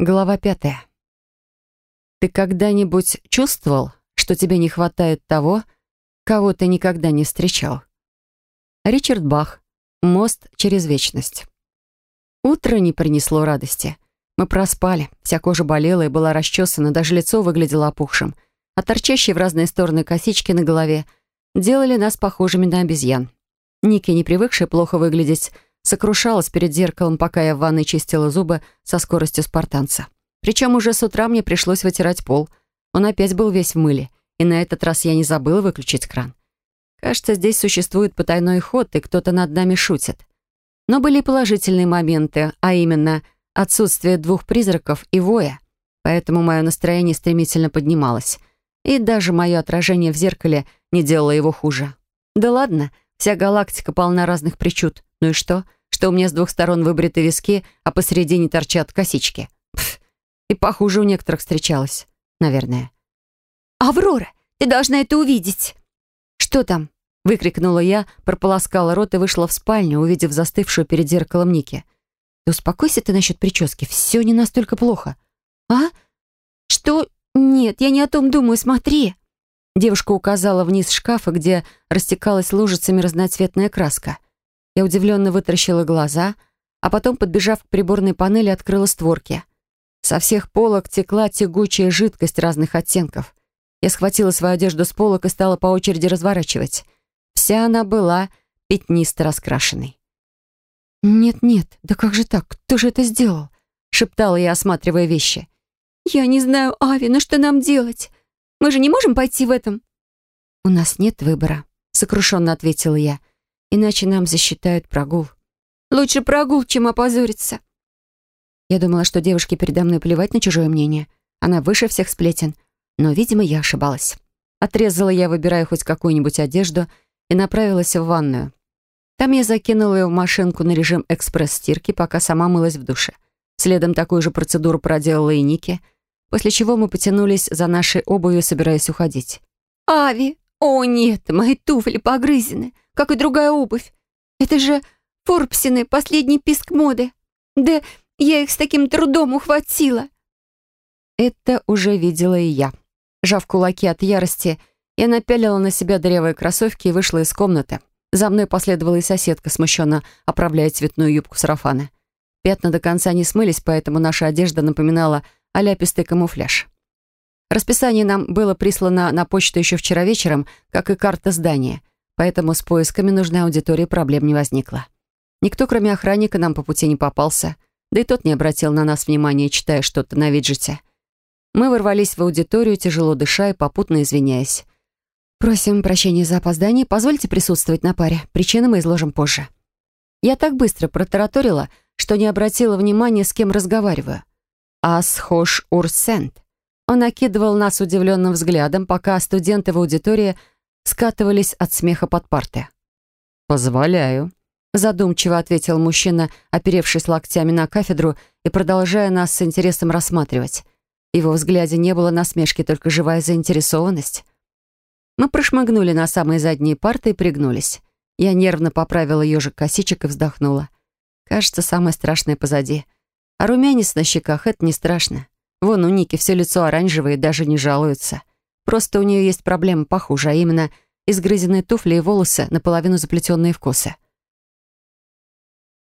Глава пятая. Ты когда-нибудь чувствовал, что тебе не хватает того, кого ты никогда не встречал? Ричард Бах. Мост через вечность. Утро не принесло радости. Мы проспали, вся кожа болела и была расчесана, даже лицо выглядело опухшим, а торчащие в разные стороны косички на голове делали нас похожими на обезьян. Ники, не привыкшая плохо выглядеть, сокрушалась перед зеркалом, пока я в ванной чистила зубы со скоростью спартанца. Причем уже с утра мне пришлось вытирать пол. Он опять был весь в мыле, и на этот раз я не забыла выключить кран. Кажется, здесь существует потайной ход, и кто-то над нами шутит. Но были и положительные моменты, а именно отсутствие двух призраков и воя. Поэтому мое настроение стремительно поднималось. И даже мое отражение в зеркале не делало его хуже. Да ладно, вся галактика полна разных причуд. Ну и что? Что у меня с двух сторон выбриты виски, а посередине торчат косички. Пф, и похуже у некоторых встречалось, наверное. «Аврора, ты должна это увидеть!» «Что там?» — выкрикнула я, прополоскала рот и вышла в спальню, увидев застывшую перед зеркалом Ники. «Да успокойся ты насчет прически, все не настолько плохо». «А? Что? Нет, я не о том думаю, смотри!» Девушка указала вниз шкафа, где растекалась лужицами разноцветная краска. Я удивленно вытаращила глаза, а потом, подбежав к приборной панели, открыла створки. Со всех полок текла тягучая жидкость разных оттенков. Я схватила свою одежду с полок и стала по очереди разворачивать. Вся она была пятнисто раскрашенной. «Нет-нет, да как же так? Кто же это сделал?» — шептала я, осматривая вещи. «Я не знаю, Ави, но что нам делать? Мы же не можем пойти в этом?» «У нас нет выбора», — сокрушенно ответила я иначе нам засчитают прогул. Лучше прогул, чем опозориться. Я думала, что девушке передо мной плевать на чужое мнение. Она выше всех сплетен. Но, видимо, я ошибалась. Отрезала я, выбирая хоть какую-нибудь одежду, и направилась в ванную. Там я закинула ее в машинку на режим экспресс-стирки, пока сама мылась в душе. Следом такую же процедуру проделала и Ники, после чего мы потянулись за нашей обувью, собираясь уходить. «Ави! О, нет, мои туфли погрызены! Как и другая обувь. Это же Форбсины, последний писк моды. Да я их с таким трудом ухватила. Это уже видела и я. Жав кулаки от ярости, я напялила на себя дырявые кроссовки и вышла из комнаты. За мной последовала и соседка, смущенно оправляя цветную юбку сарафана. Пятна до конца не смылись, поэтому наша одежда напоминала оляпистый камуфляж. Расписание нам было прислано на почту еще вчера вечером, как и карта здания — поэтому с поисками нужной аудитории проблем не возникло. Никто, кроме охранника, нам по пути не попался, да и тот не обратил на нас внимания, читая что-то на виджете. Мы ворвались в аудиторию, тяжело дыша и попутно извиняясь. «Просим прощения за опоздание, позвольте присутствовать на паре, причины мы изложим позже». Я так быстро протараторила, что не обратила внимания, с кем разговариваю. Асхош Урсент. Он окидывал нас удивленным взглядом, пока студенты в аудитории – скатывались от смеха под парты. «Позволяю», — задумчиво ответил мужчина, оперевшись локтями на кафедру и продолжая нас с интересом рассматривать. Его взгляде не было насмешки, только живая заинтересованность. Мы прошмыгнули на самые задние парты и пригнулись. Я нервно поправила ежик косичек и вздохнула. Кажется, самое страшное позади. А румянец на щеках — это не страшно. Вон у Ники все лицо оранжевое и даже не жалуется. Просто у нее есть проблема похуже, а именно изгрызенные туфли и волосы, наполовину заплетенные в косы.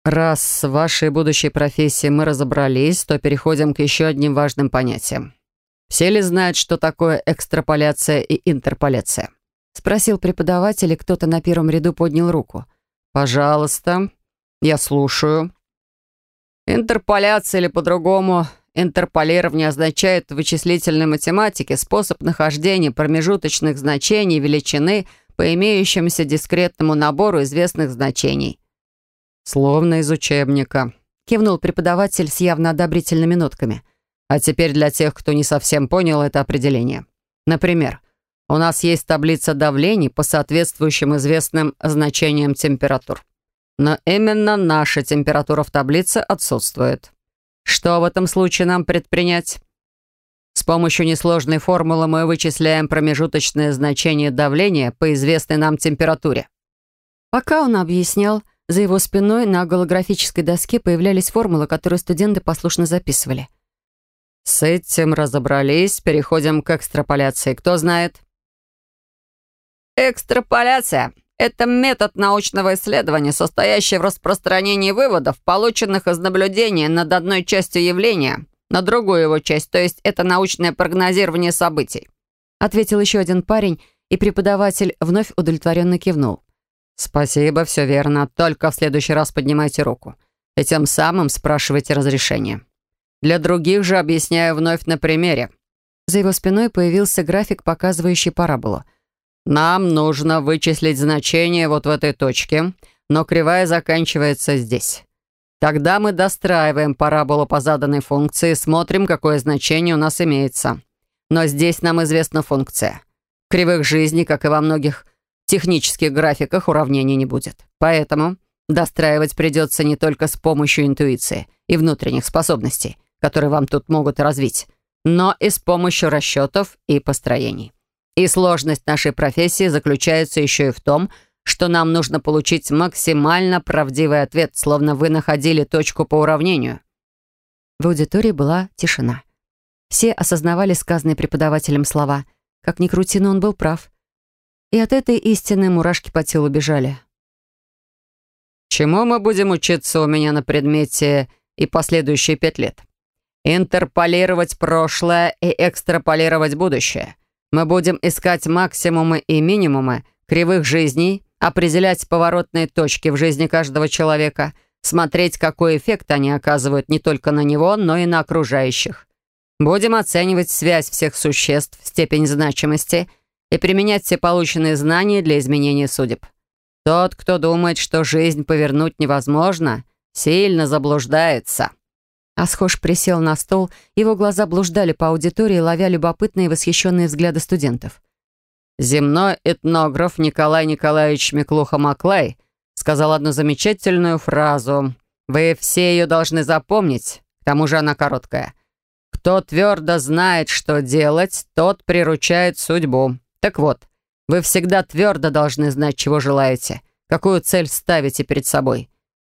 «Раз с вашей будущей профессией мы разобрались, то переходим к еще одним важным понятиям. Все ли знают, что такое экстраполяция и интерполяция?» Спросил преподаватель, и кто-то на первом ряду поднял руку. «Пожалуйста, я слушаю». Интерполяция или по-другому Интерполирование означает в вычислительной математике способ нахождения промежуточных значений величины по имеющемуся дискретному набору известных значений. «Словно из учебника», — кивнул преподаватель с явно одобрительными нотками. «А теперь для тех, кто не совсем понял это определение. Например, у нас есть таблица давлений по соответствующим известным значениям температур. Но именно наша температура в таблице отсутствует». Что в этом случае нам предпринять? С помощью несложной формулы мы вычисляем промежуточное значение давления по известной нам температуре. Пока он объяснял, за его спиной на голографической доске появлялись формулы, которые студенты послушно записывали. С этим разобрались, переходим к экстраполяции. Кто знает? Экстраполяция — это метод научного исследования, состоящий в распространении выводов, полученных из наблюдения над одной частью явления на другую его часть, то есть это научное прогнозирование событий. Ответил еще один парень, и преподаватель вновь удовлетворенно кивнул. «Спасибо, все верно. Только в следующий раз поднимайте руку. И тем самым спрашивайте разрешение. Для других же объясняю вновь на примере». За его спиной появился график, показывающий параболу. «Нам нужно вычислить значение вот в этой точке, но кривая заканчивается здесь. Тогда мы достраиваем параболу по заданной функции, смотрим, какое значение у нас имеется. Но здесь нам известна функция. Кривых жизней, как и во многих технических графиках уравнений не будет. Поэтому достраивать придется не только с помощью интуиции и внутренних способностей, которые вам тут могут развить, но и с помощью расчетов и построений. И сложность нашей профессии заключается еще и в том, что нам нужно получить максимально правдивый ответ, словно вы находили точку по уравнению. В аудитории была тишина. Все осознавали сказанные преподавателем слова. Как ни крути, но он был прав. И от этой истины мурашки по телу бежали. Чему мы будем учиться у меня на предмете и последующие пять лет? Интерполировать прошлое и экстраполировать будущее. Мы будем искать максимумы и минимумы кривых жизней, определять поворотные точки в жизни каждого человека, смотреть, какой эффект они оказывают не только на него, но и на окружающих. Будем оценивать связь всех существ, степень значимости и применять все полученные знания для изменения судеб. Тот, кто думает, что жизнь повернуть невозможно, сильно заблуждается». Асхош присел на стол, его глаза блуждали по аудитории, ловя любопытные и восхищенные взгляды студентов. Земной этнограф Николай Николаевич Миклуха-Маклай сказал одну замечательную фразу. Вы все ее должны запомнить, к тому же она короткая. Кто твердо знает, что делать, тот приручает судьбу. Так вот, вы всегда твердо должны знать, чего желаете, какую цель ставите перед собой.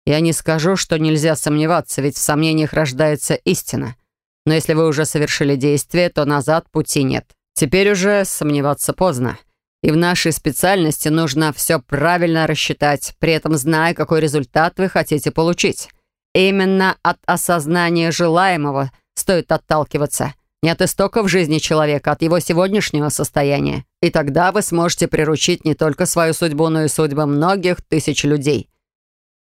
Я не скажу, что нельзя сомневаться, ведь в сомнениях рождается истина. Но если вы уже совершили действие, то назад пути нет. Теперь уже сомневаться поздно. И в нашей специальности нужно все правильно рассчитать, при этом зная, какой результат вы хотите получить. Именно от осознания желаемого стоит отталкиваться. Не от истоков жизни человека, от его сегодняшнего состояния. И тогда вы сможете приручить не только свою судьбу, но и судьбы многих тысяч людей.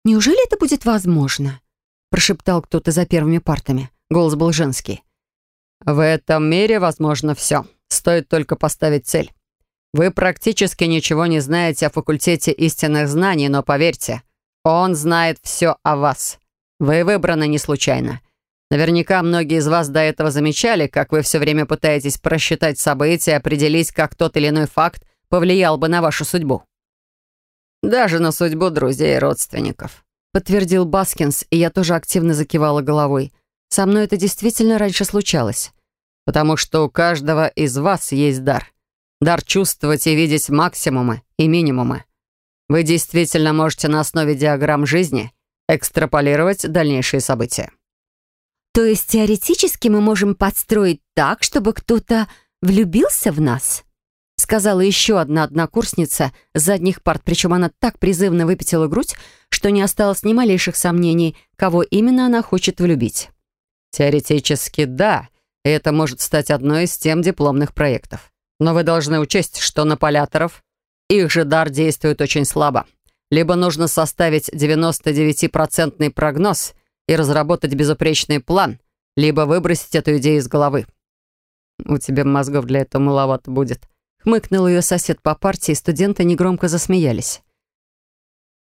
«Неужели это будет возможно?» прошептал кто-то за первыми партами. Голос был женский. «В этом мире возможно все. Стоит только поставить цель. Вы практически ничего не знаете о факультете истинных знаний, но поверьте, он знает все о вас. Вы выбраны не случайно. Наверняка многие из вас до этого замечали, как вы все время пытаетесь просчитать события, определить, как тот или иной факт повлиял бы на вашу судьбу. Даже на судьбу друзей и родственников. Подтвердил Баскинс, и я тоже активно закивала головой. Со мной это действительно раньше случалось. Потому что у каждого из вас есть дар. Дар чувствовать и видеть максимумы и минимумы. Вы действительно можете на основе диаграмм жизни экстраполировать дальнейшие события. То есть теоретически мы можем подстроить так, чтобы кто-то влюбился в нас? Сказала еще одна однокурсница с задних парт, причем она так призывно выпятила грудь, что не осталось ни малейших сомнений, кого именно она хочет влюбить. Теоретически да, это может стать одной из тем дипломных проектов. Но вы должны учесть, что на поляторов их же дар действует очень слабо. Либо нужно составить 99-процентный прогноз — и разработать безупречный план, либо выбросить эту идею из головы. У тебя мозгов для этого маловато будет. Хмыкнул ее сосед по партии, и студенты негромко засмеялись.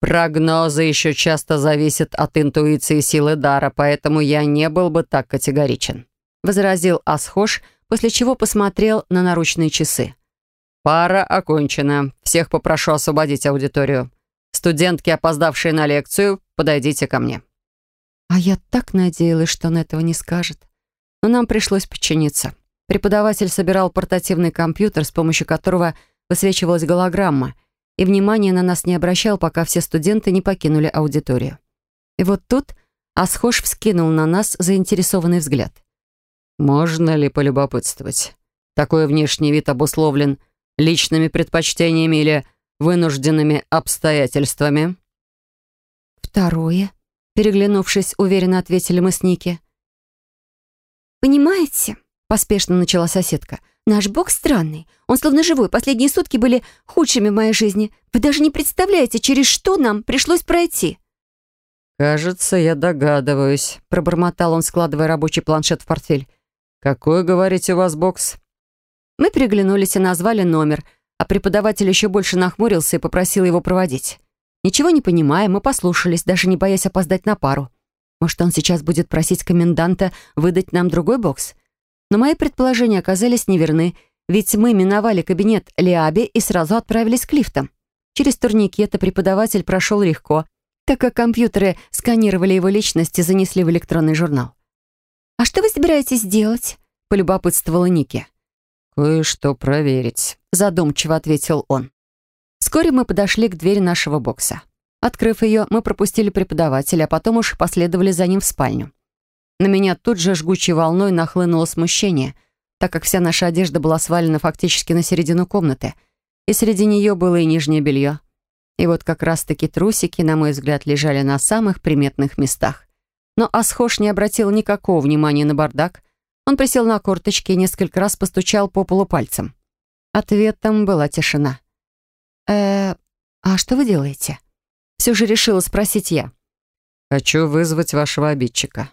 Прогнозы еще часто зависят от интуиции силы дара, поэтому я не был бы так категоричен. Возразил Асхош, после чего посмотрел на наручные часы. Пара окончена. Всех попрошу освободить аудиторию. Студентки, опоздавшие на лекцию, подойдите ко мне. А я так надеялась, что он этого не скажет. Но нам пришлось подчиниться. Преподаватель собирал портативный компьютер, с помощью которого высвечивалась голограмма, и внимания на нас не обращал, пока все студенты не покинули аудиторию. И вот тут Асхош вскинул на нас заинтересованный взгляд. Можно ли полюбопытствовать? Такой внешний вид обусловлен личными предпочтениями или вынужденными обстоятельствами? Второе. Переглянувшись, уверенно ответили мы с Ники. «Понимаете?» — поспешно начала соседка. «Наш бог странный. Он словно живой. Последние сутки были худшими в моей жизни. Вы даже не представляете, через что нам пришлось пройти». «Кажется, я догадываюсь», — пробормотал он, складывая рабочий планшет в портфель. «Какой, говорите, у вас бокс?» Мы переглянулись и назвали номер, а преподаватель еще больше нахмурился и попросил его проводить. Ничего не понимая, мы послушались, даже не боясь опоздать на пару. Может, он сейчас будет просить коменданта выдать нам другой бокс? Но мои предположения оказались неверны, ведь мы миновали кабинет Лиаби и сразу отправились к лифтам. Через турникеты преподаватель прошел легко, так как компьютеры сканировали его личность и занесли в электронный журнал. «А что вы собираетесь делать?» — полюбопытствовала Ники. «Кое-что проверить», — задумчиво ответил он. Вскоре мы подошли к двери нашего бокса. Открыв ее, мы пропустили преподавателя, а потом уж последовали за ним в спальню. На меня тут же жгучей волной нахлынуло смущение, так как вся наша одежда была свалена фактически на середину комнаты, и среди нее было и нижнее белье. И вот как раз-таки трусики, на мой взгляд, лежали на самых приметных местах. Но Асхош не обратил никакого внимания на бардак. Он присел на корточки и несколько раз постучал по полу пальцем. Ответом была тишина. «Э, а что вы делаете?» Все же решила спросить я. «Хочу вызвать вашего обидчика».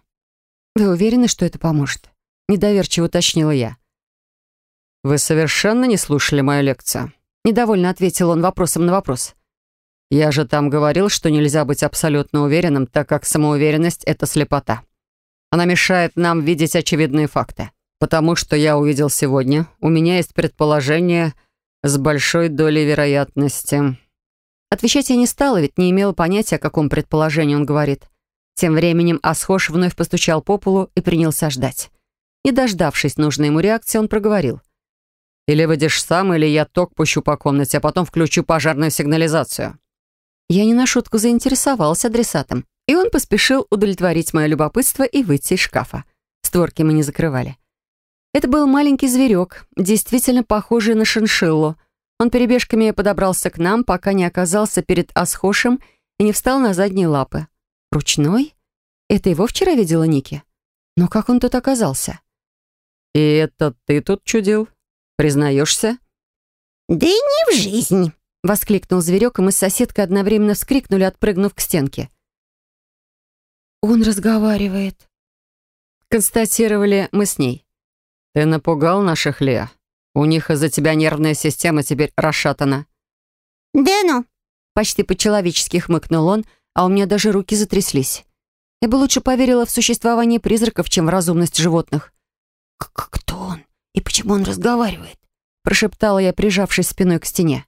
«Вы уверены, что это поможет?» Недоверчиво уточнила я. «Вы совершенно не слушали мою лекцию?» Недовольно ответил он вопросом на вопрос. «Я же там говорил, что нельзя быть абсолютно уверенным, так как самоуверенность — это слепота. Она мешает нам видеть очевидные факты. Потому что я увидел сегодня, у меня есть предположение с большой долей вероятности». Отвечать я не стала, ведь не имела понятия, о каком предположении он говорит. Тем временем Асхош вновь постучал по полу и принялся ждать. Не дождавшись нужной ему реакции, он проговорил. «Или выйдешь сам, или я ток пущу по комнате, а потом включу пожарную сигнализацию». Я не на шутку заинтересовался адресатом, и он поспешил удовлетворить мое любопытство и выйти из шкафа. Створки мы не закрывали. Это был маленький зверек, действительно похожий на шиншиллу — он перебежками подобрался к нам, пока не оказался перед Асхошем и не встал на задние лапы. Ручной? Это его вчера видела Ники? Но как он тут оказался? «И это ты тут чудил? Признаешься?» «Да и не в жизнь!» — воскликнул зверек, и мы с соседкой одновременно вскрикнули, отпрыгнув к стенке. «Он разговаривает», — констатировали мы с ней. «Ты напугал наших Леа?» У них из-за тебя нервная система теперь расшатана». «Да ну!» Почти по-человечески хмыкнул он, а у меня даже руки затряслись. Я бы лучше поверила в существование призраков, чем в разумность животных. «Кто он? И почему он разговаривает?» Прошептала я, прижавшись спиной к стене.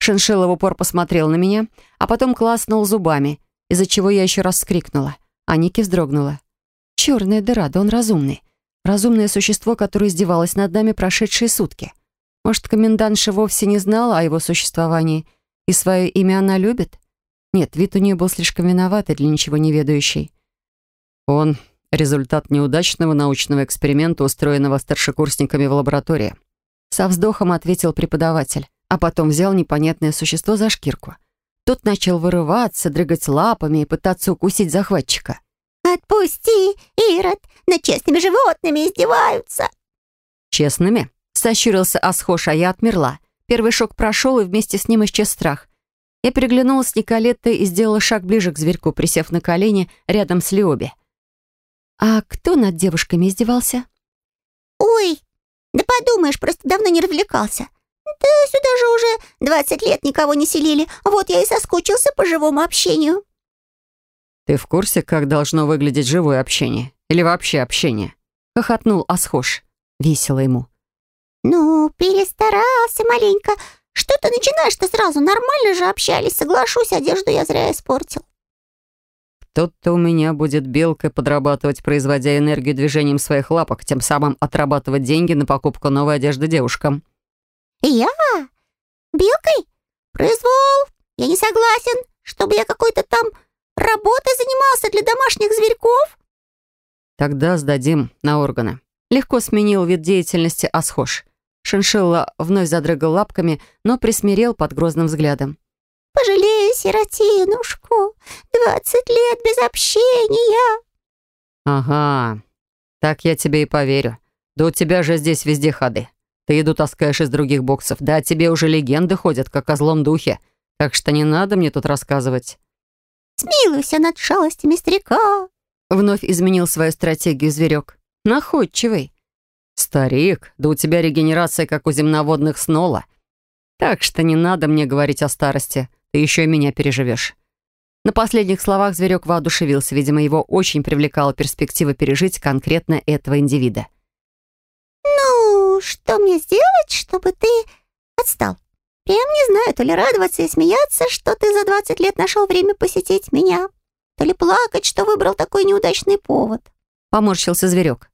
Шиншилла в упор посмотрел на меня, а потом класнул зубами, из-за чего я еще раз скрикнула, а Ники вздрогнула. «Черная дыра, да он разумный. Разумное существо, которое издевалось над нами прошедшие сутки. Может, комендантша вовсе не знала о его существовании, и свое имя она любит? Нет, вид у нее был слишком виноватый для ничего не ведающей. Он — результат неудачного научного эксперимента, устроенного старшекурсниками в лаборатории. Со вздохом ответил преподаватель, а потом взял непонятное существо за шкирку. Тот начал вырываться, дрыгать лапами и пытаться укусить захватчика. «Отпусти, Ирод! Над честными животными издеваются!» «Честными?» — сощурился Асхош, а я отмерла. Первый шок прошел, и вместе с ним исчез страх. Я переглянулась с Николеттой и сделала шаг ближе к зверьку, присев на колени рядом с Лиоби. «А кто над девушками издевался?» «Ой, да подумаешь, просто давно не развлекался. Да сюда же уже двадцать лет никого не селили. Вот я и соскучился по живому общению». «Ты в курсе, как должно выглядеть живое общение? Или вообще общение?» Хохотнул Асхош. Весело ему. «Ну, перестарался маленько. Что ты начинаешь-то сразу? Нормально же общались, соглашусь, одежду я зря испортил». Кто-то у меня будет белкой подрабатывать, производя энергию движением своих лапок, тем самым отрабатывать деньги на покупку новой одежды девушкам. «Я? Белкой? Произвол? Я не согласен, чтобы я какой-то там Работой занимался для домашних зверьков?» «Тогда сдадим на органы», Легко сменил вид деятельности Асхош. Шиншилла вновь задрыгал лапками, но присмирел под грозным взглядом. «Пожалей сиротинушку! Двадцать лет без общения!» «Ага, так я тебе и поверю. Да у тебя же здесь везде ходы. Ты еду таскаешь из других боксов. Да тебе уже легенды ходят, как о злом духе. Так что не надо мне тут рассказывать». «Смилуйся над шалостями старика!» Вновь изменил свою стратегию зверек. Находчивый. «Старик, да у тебя регенерация, как у земноводных снола. Так что не надо мне говорить о старости. Ты еще и меня переживешь». На последних словах зверек воодушевился. Видимо, его очень привлекала перспектива пережить конкретно этого индивида. «Ну, что мне сделать, чтобы ты отстал? Прям не знаю, то ли радоваться и смеяться, что ты за 20 лет нашел время посетить меня, то ли плакать, что выбрал такой неудачный повод». Поморщился зверек.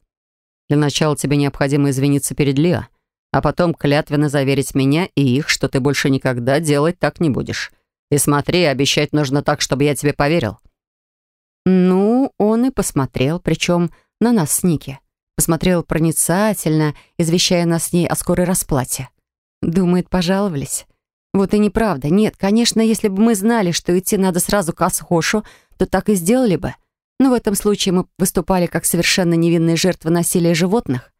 «Для начала тебе необходимо извиниться перед Лиа, а потом клятвенно заверить меня и их, что ты больше никогда делать так не будешь. И смотри, обещать нужно так, чтобы я тебе поверил». Ну, он и посмотрел, причем на нас с Ники. Посмотрел проницательно, извещая нас с ней о скорой расплате. Думает, пожаловались. Вот и неправда. Нет, конечно, если бы мы знали, что идти надо сразу к Асхошу, то так и сделали бы. Но в этом случае мы выступали как совершенно невинные жертвы насилия животных.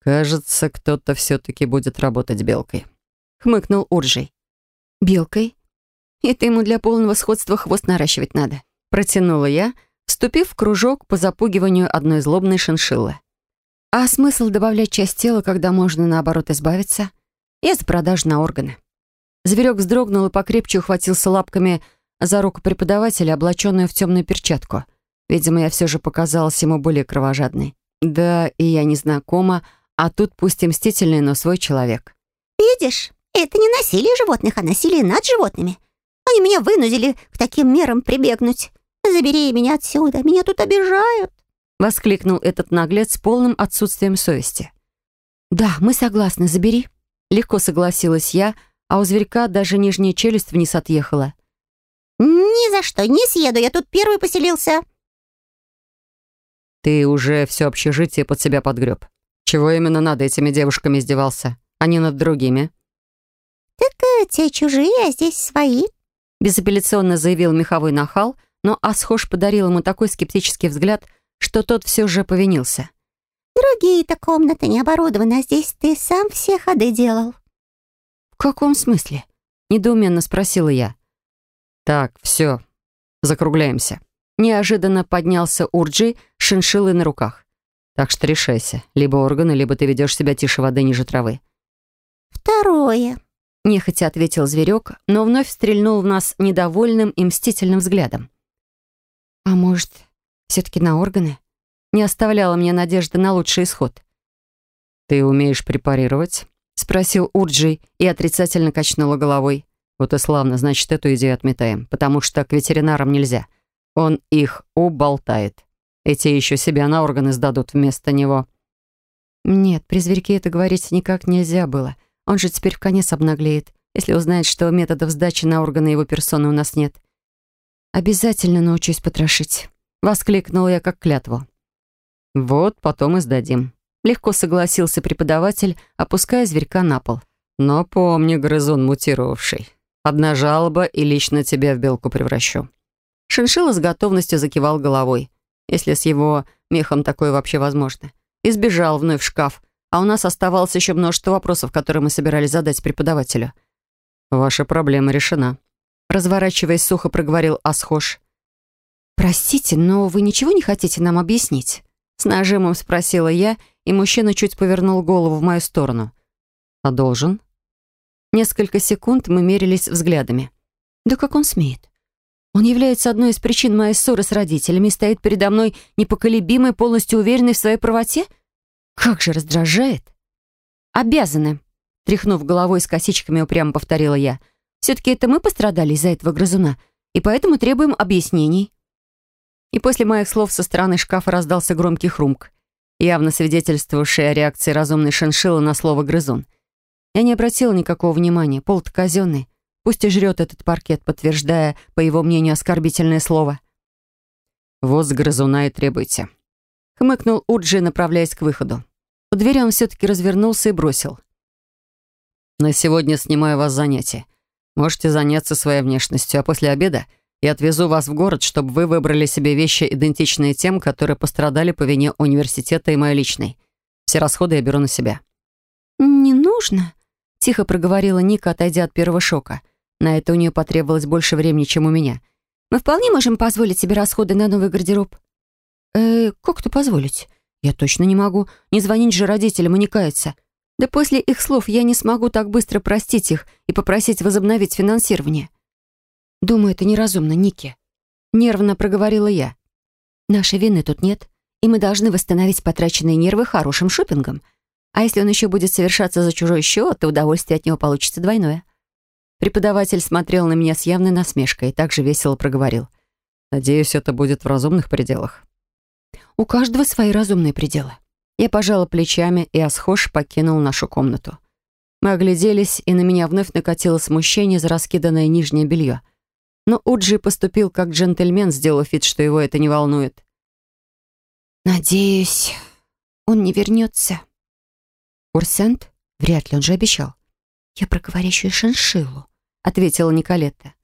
«Кажется, кто-то все-таки будет работать белкой», — хмыкнул Уржий. «Белкой? Это ему для полного сходства хвост наращивать надо», — протянула я, вступив в кружок по запугиванию одной злобной шиншиллы. «А смысл добавлять часть тела, когда можно, наоборот, избавиться? Я за продажу на органы». Зверек вздрогнул и покрепче ухватился лапками за руку преподавателя, облаченную в темную перчатку. Видимо, я все же показалась ему более кровожадной. Да, и я не знакома, а тут пусть и мстительный, но свой человек. «Видишь, это не насилие животных, а насилие над животными. Они меня вынудили к таким мерам прибегнуть. Забери меня отсюда, меня тут обижают!» Воскликнул этот наглец с полным отсутствием совести. «Да, мы согласны, забери». Легко согласилась я, а у зверька даже нижняя челюсть вниз отъехала. «Ни за что, не съеду, я тут первый поселился». «Ты уже все общежитие под себя подгреб. Чего именно над этими девушками издевался, а не над другими?» «Так э, те чужие, а здесь свои», — безапелляционно заявил меховой нахал, но Асхош подарил ему такой скептический взгляд, что тот все же повинился. «Другие-то комнаты не оборудованы, а здесь ты сам все ходы делал». «В каком смысле?» — недоуменно спросила я. «Так, все, закругляемся». Неожиданно поднялся Урджи с шиншиллой на руках. Так что решайся. Либо органы, либо ты ведешь себя тише воды ниже травы. «Второе», — нехотя ответил зверек, но вновь стрельнул в нас недовольным и мстительным взглядом. «А может, все-таки на органы?» Не оставляла мне надежды на лучший исход. «Ты умеешь препарировать?» — спросил Урджи и отрицательно качнула головой. «Вот и славно, значит, эту идею отметаем, потому что к ветеринарам нельзя. Он их уболтает». Эти еще себя на органы сдадут вместо него. Нет, при зверьке это говорить никак нельзя было. Он же теперь в конец обнаглеет, если узнает, что методов сдачи на органы его персоны у нас нет. «Обязательно научусь потрошить», — воскликнула я как клятву. «Вот, потом и сдадим», — легко согласился преподаватель, опуская зверька на пол. «Но помни, грызун мутировавший. Одна жалоба, и лично тебя в белку превращу». Шиншилла с готовностью закивал головой если с его мехом такое вообще возможно. Избежал вновь в шкаф, а у нас оставалось еще множество вопросов, которые мы собирались задать преподавателю. «Ваша проблема решена», — разворачиваясь сухо, проговорил Асхош. «Простите, но вы ничего не хотите нам объяснить?» С нажимом спросила я, и мужчина чуть повернул голову в мою сторону. «А должен?» Несколько секунд мы мерились взглядами. «Да как он смеет? Он является одной из причин моей ссоры с родителями и стоит передо мной непоколебимый, полностью уверенный в своей правоте? Как же раздражает. «Обязаны», — тряхнув головой с косичками, упрямо повторила я. «Все-таки это мы пострадали из-за этого грызуна, и поэтому требуем объяснений». И после моих слов со стороны шкафа раздался громкий хрумк, явно свидетельствовавший о реакции разумной шиншиллы на слово «грызун». Я не обратила никакого внимания, пол-то казенный. Пусть и жрет этот паркет, подтверждая, по его мнению, оскорбительное слово. «Вот с грызуна и требуйте», Хмыкнул Уджи, направляясь к выходу. У двери он все-таки развернулся и бросил. «На сегодня снимаю вас занятие. Можете заняться своей внешностью, а после обеда я отвезу вас в город, чтобы вы выбрали себе вещи, идентичные тем, которые пострадали по вине университета и моей личной. Все расходы я беру на себя». «Не нужно», — тихо проговорила Ника, отойдя от первого шока. На это у нее потребовалось больше времени, чем у меня. «Мы вполне можем позволить себе расходы на новый гардероб». «Э, как-то позволить? Я точно не могу. Не звонить же родителям и не каяться. Да после их слов я не смогу так быстро простить их и попросить возобновить финансирование». «Думаю, это неразумно, Ники», — нервно проговорила я. «Нашей вины тут нет, и мы должны восстановить потраченные нервы хорошим шопингом. А если он еще будет совершаться за чужой счет, то удовольствие от него получится двойное». Преподаватель смотрел на меня с явной насмешкой и также весело проговорил. «Надеюсь, это будет в разумных пределах». У каждого свои разумные пределы. Я пожала плечами, и Асхош покинул нашу комнату. Мы огляделись, и на меня вновь накатило смущение за раскиданное нижнее белье. Но Уджи поступил как джентльмен, сделав вид, что его это не волнует. «Надеюсь, он не вернется». «Урсент? Вряд ли, он же обещал». «Я про говорящую шиншиллу», — ответила Николетта.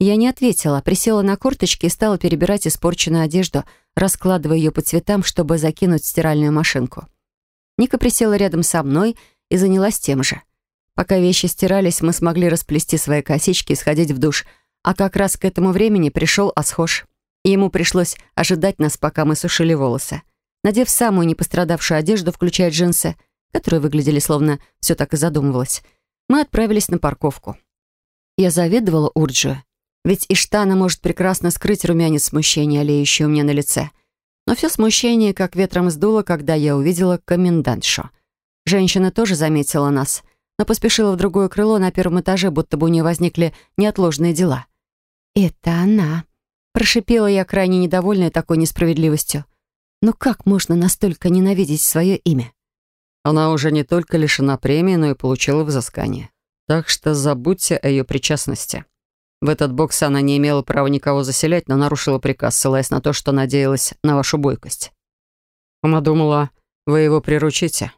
Я не ответила, присела на корточки и стала перебирать испорченную одежду, раскладывая ее по цветам, чтобы закинуть в стиральную машинку. Ника присела рядом со мной и занялась тем же. Пока вещи стирались, мы смогли расплести свои косички и сходить в душ, а как раз к этому времени пришел Асхош. И ему пришлось ожидать нас, пока мы сушили волосы. Надев самую непострадавшую одежду, включая джинсы, которые выглядели словно все так и задумывалось, мы отправились на парковку. Я завидовала Урджу. Ведь Иштана может прекрасно скрыть румянец смущения, олеющий у меня на лице. Но все смущение как ветром сдуло, когда я увидела комендантшу. Женщина тоже заметила нас, но поспешила в другое крыло на первом этаже, будто бы у нее возникли неотложные дела. «Это она», — прошипела я, крайне недовольная такой несправедливостью. «Но как можно настолько ненавидеть свое имя?» Она уже не только лишена премии, но и получила взыскание. Так что забудьте о ее причастности. В этот бокс она не имела права никого заселять, но нарушила приказ, ссылаясь на то, что надеялась на вашу бойкость. Она думала, вы его приручите.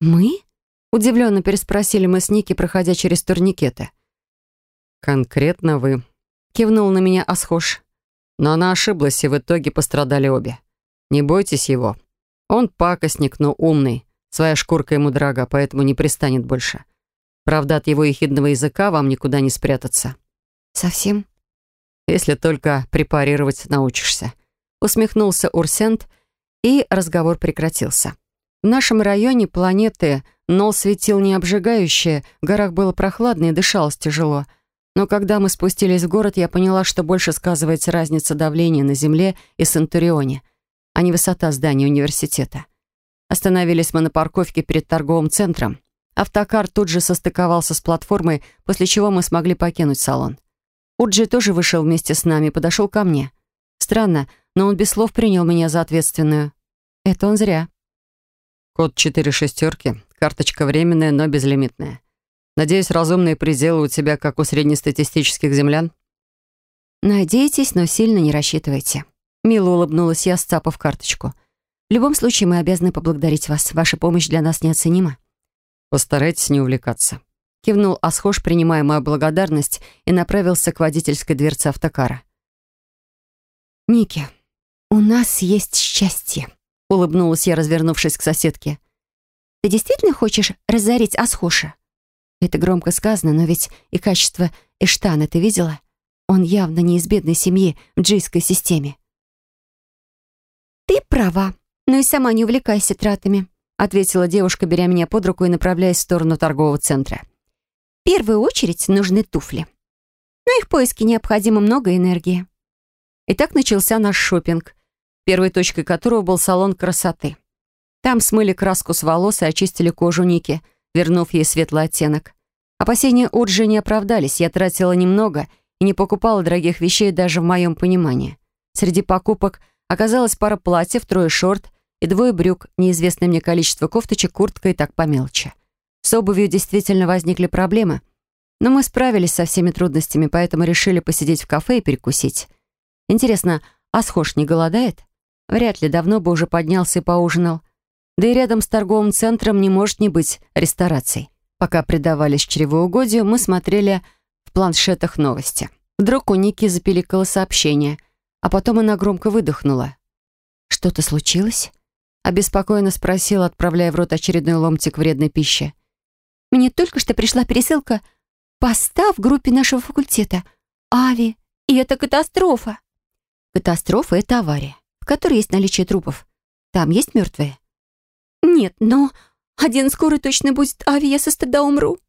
«Мы?» — удивленно переспросили мы с Ники, проходя через турникеты. «Конкретно вы», — кивнул на меня Асхош. Но она ошиблась, и в итоге пострадали обе. Не бойтесь его. Он пакостник, но умный. Своя шкурка ему дорога, поэтому не пристанет больше. Правда, от его ехидного языка вам никуда не спрятаться. «Совсем?» «Если только препарировать научишься», — усмехнулся Урсент, и разговор прекратился. В нашем районе планеты Нол светил не обжигающе, в горах было прохладно и дышалось тяжело. Но когда мы спустились в город, я поняла, что больше сказывается разница давления на Земле и Сантурионе, а не высота здания университета. Остановились мы на парковке перед торговым центром. Автокар тут же состыковался с платформой, после чего мы смогли покинуть салон. Уджи тоже вышел вместе с нами и подошел ко мне. Странно, но он без слов принял меня за ответственную. Это он зря. Код четыре шестерки. Карточка временная, но безлимитная. Надеюсь, разумные пределы у тебя, как у среднестатистических землян? Надейтесь, но сильно не рассчитывайте. Мило улыбнулась я, сцапав карточку. В любом случае, мы обязаны поблагодарить вас. Ваша помощь для нас неоценима. Постарайтесь не увлекаться. Кивнул Асхош, принимая мою благодарность, и направился к водительской дверце автокара. «Ники, у нас есть счастье», — улыбнулась я, развернувшись к соседке. «Ты действительно хочешь разорить Асхоша?» Это громко сказано, но ведь и качество Эштана ты видела? Он явно не из бедной семьи в джийской системе. «Ты права, но и сама не увлекайся тратами», ответила девушка, беря меня под руку и направляясь в сторону торгового центра первую очередь нужны туфли. На их поиски необходимо много энергии. И так начался наш шопинг, первой точкой которого был салон красоты. Там смыли краску с волос и очистили кожу Ники, вернув ей светлый оттенок. Опасения Оджи не оправдались, я тратила немного и не покупала дорогих вещей даже в моем понимании. Среди покупок оказалась пара платьев, трое шорт и двое брюк, неизвестное мне количество кофточек, куртка и так по мелочи. С обувью действительно возникли проблемы. Но мы справились со всеми трудностями, поэтому решили посидеть в кафе и перекусить. Интересно, Асхош не голодает? Вряд ли давно бы уже поднялся и поужинал. Да и рядом с торговым центром не может не быть рестораций. Пока предавались чревоугодию, мы смотрели в планшетах новости. Вдруг у Ники запеликало сообщение, а потом она громко выдохнула. «Что-то случилось?» Обеспокоенно спросила, отправляя в рот очередной ломтик вредной пищи. «Мне только что пришла пересылка поста в группе нашего факультета. Ави, и это катастрофа!» «Катастрофа — это авария, в которой есть наличие трупов. Там есть мертвые?» «Нет, но один скоро точно будет, Ави, я со стыда умру».